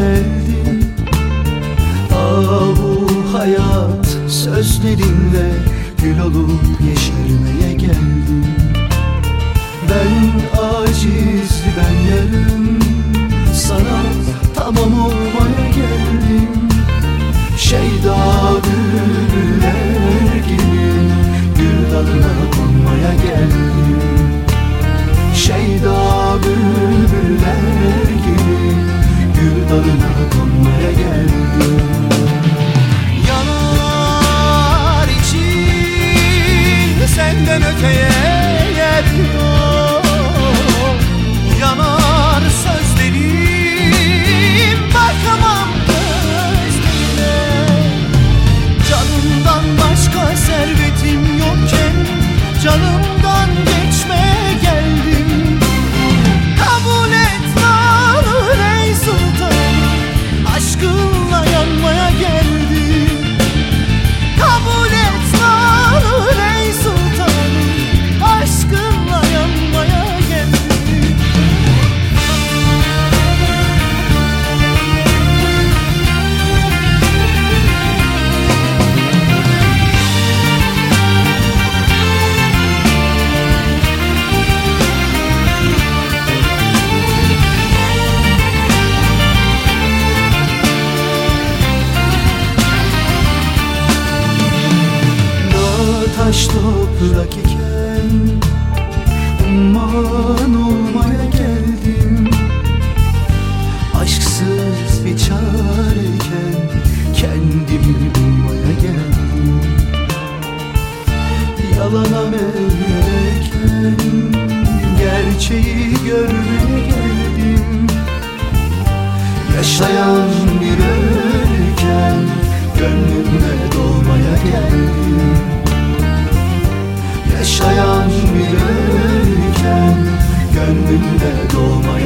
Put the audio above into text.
geldin Aa bu hayat sözlerinle Gül olup yeşermeye geldim Ben aciz, ben yarım. Sana tamam olmaya geldim. Şeyda bülbüller gibi Gül dalına konmaya geldim. Şeyda bülbüller dalına konmaya geldim. Yanar için senden öteye yer yok Yanar sözlerim bakamam gözlerine. Canımdan başka servetim yokken Canımdan taş toprak iken Gönlümde doğmaya